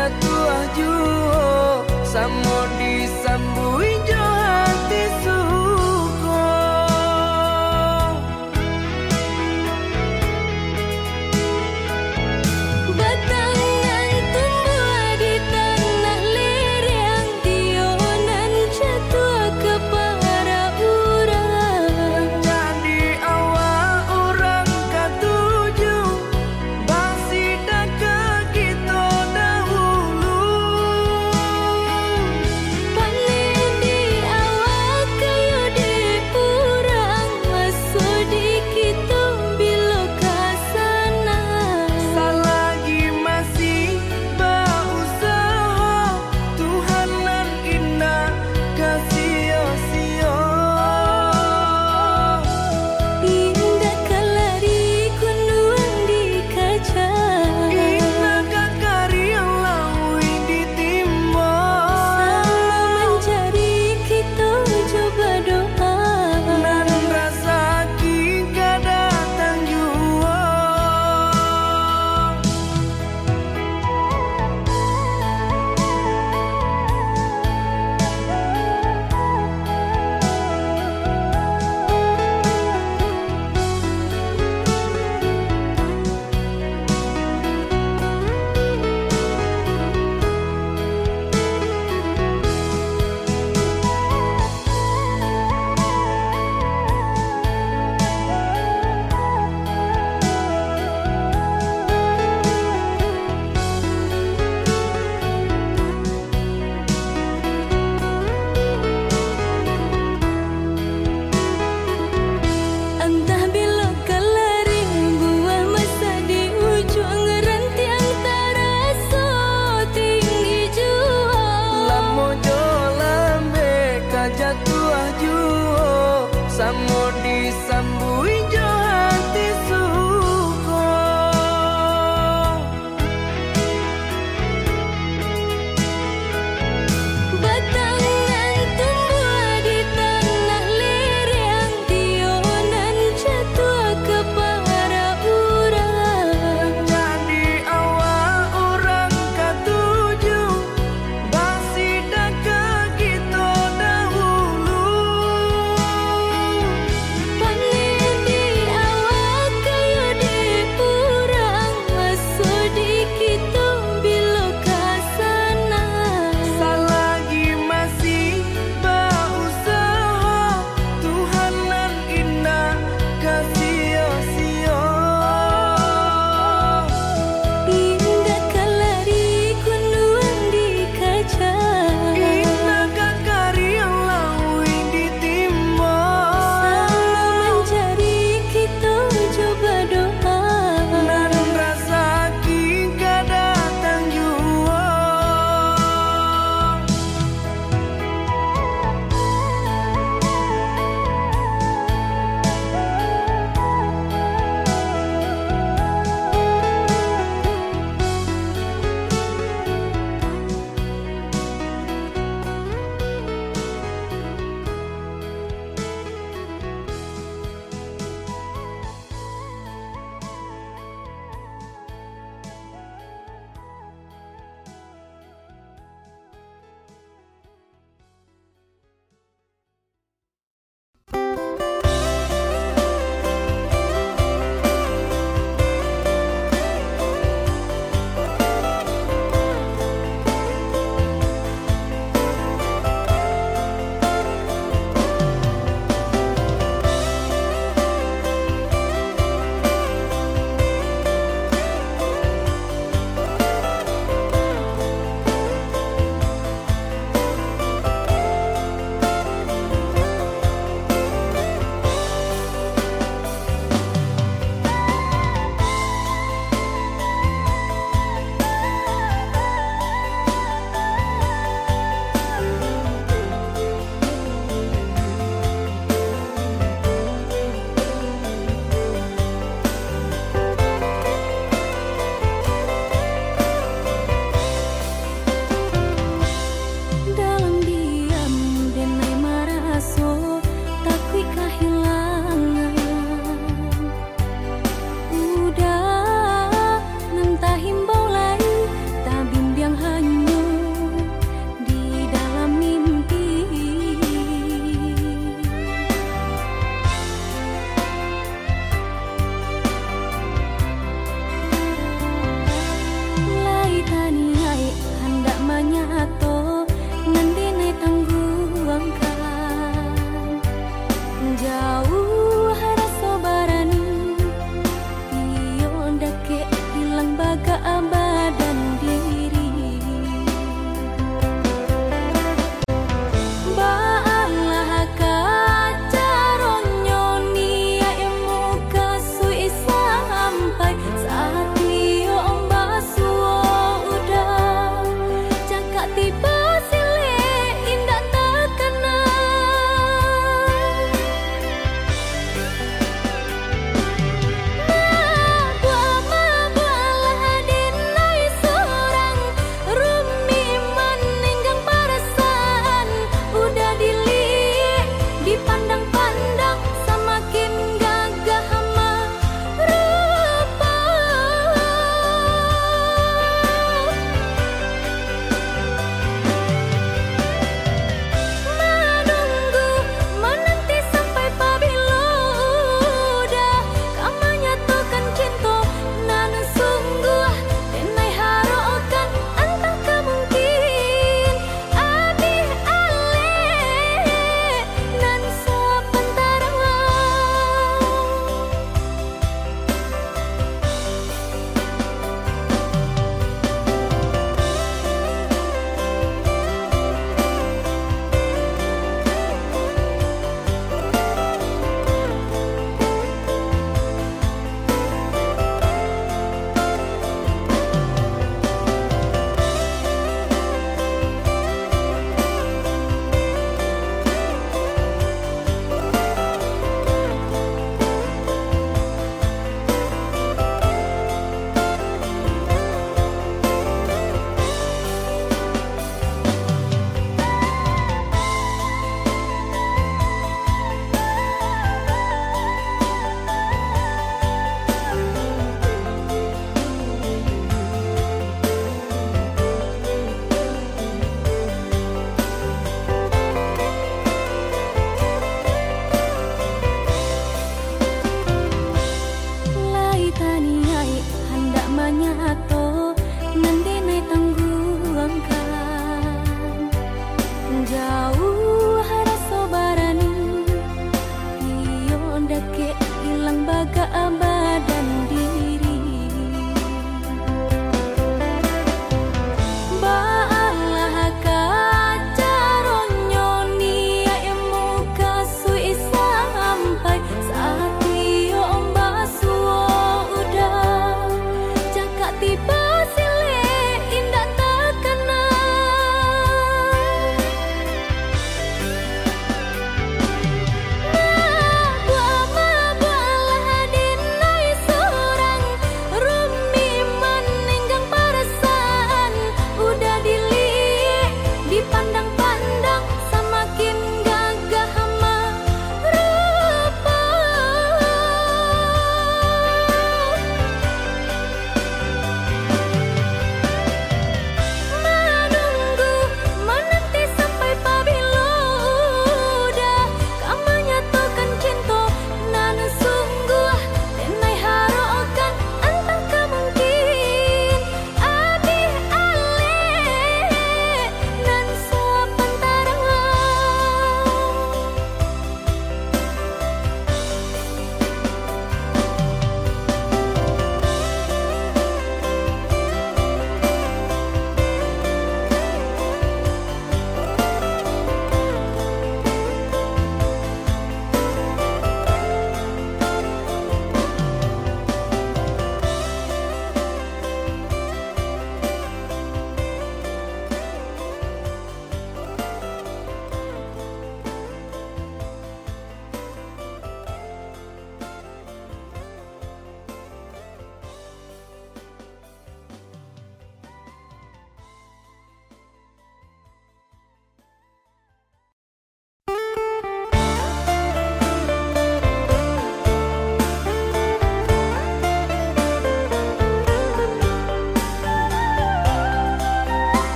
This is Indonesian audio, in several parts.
jatuh juho samo di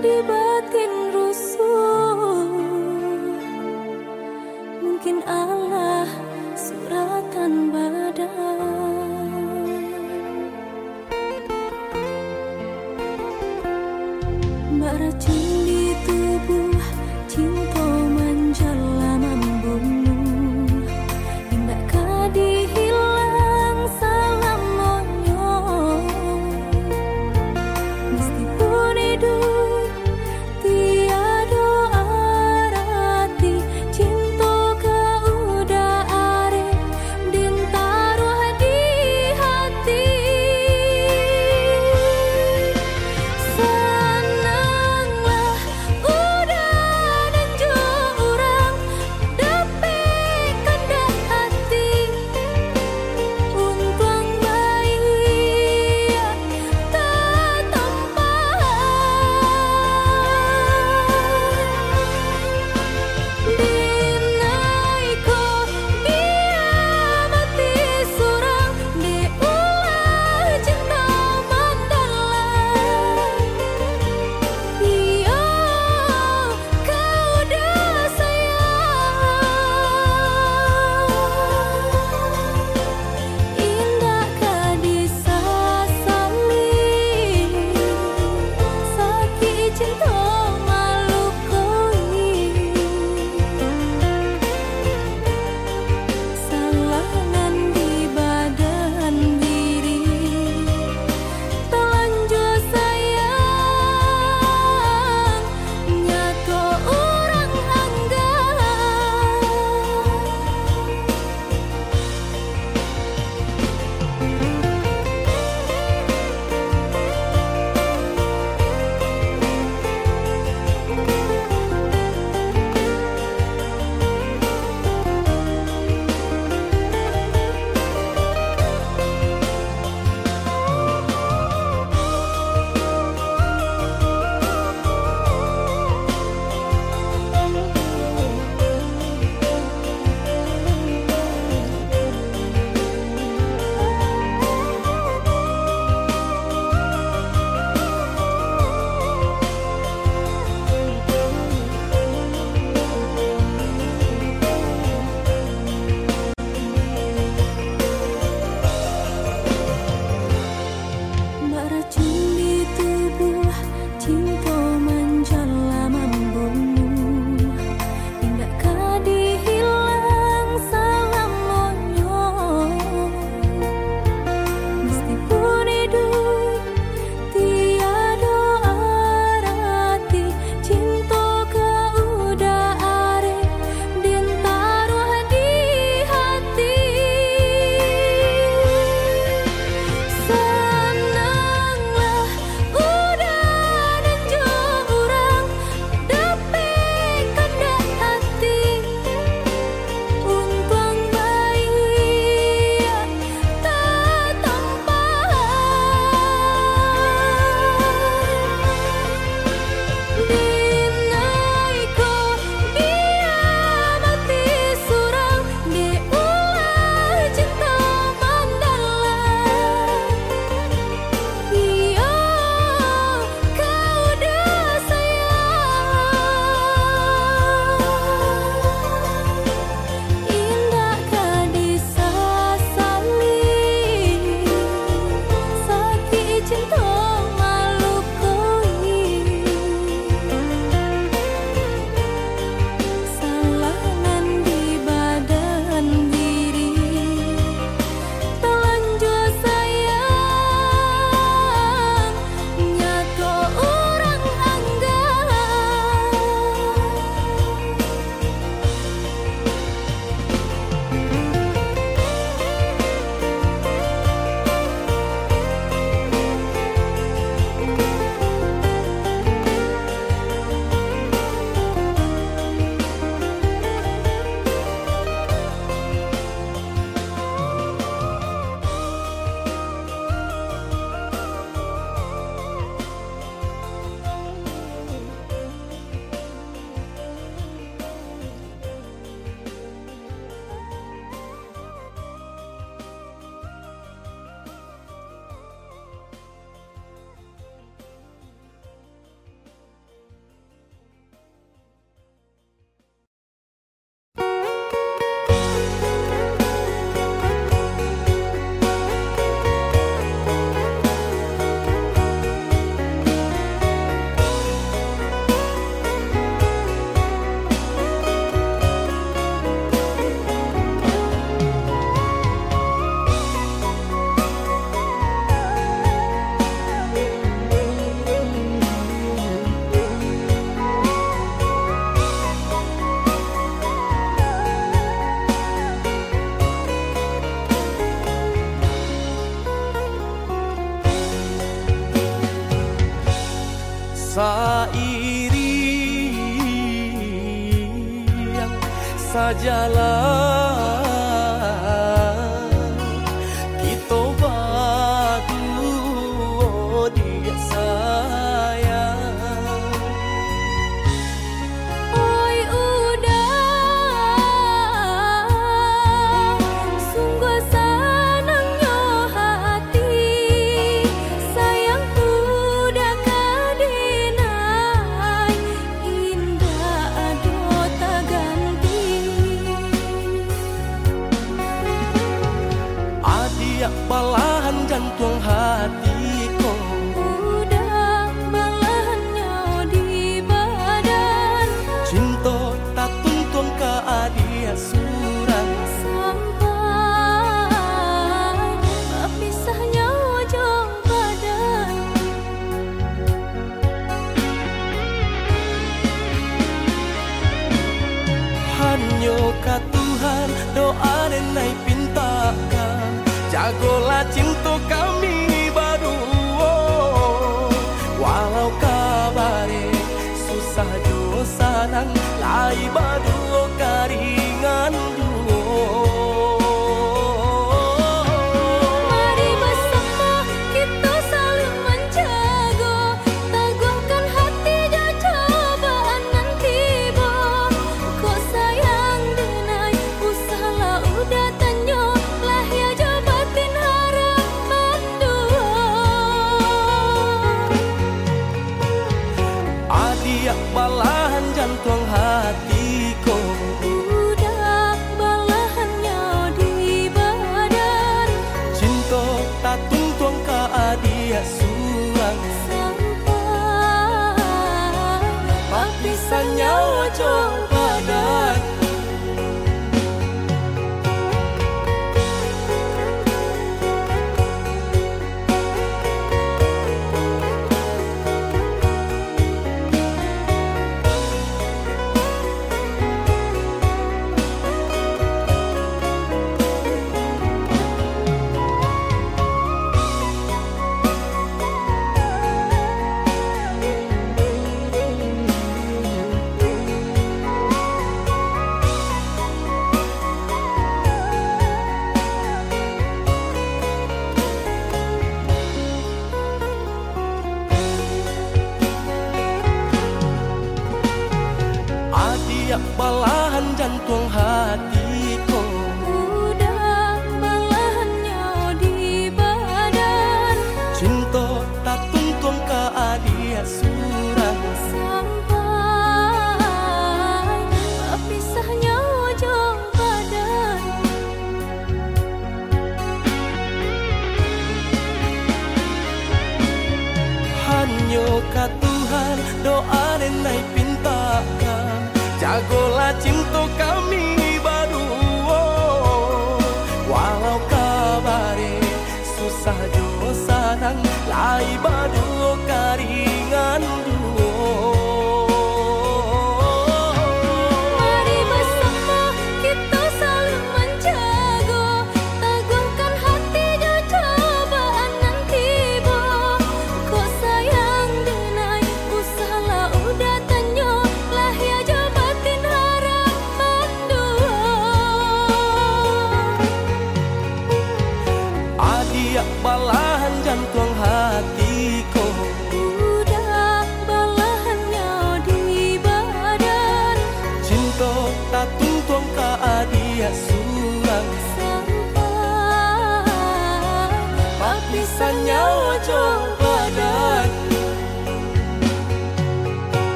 di batin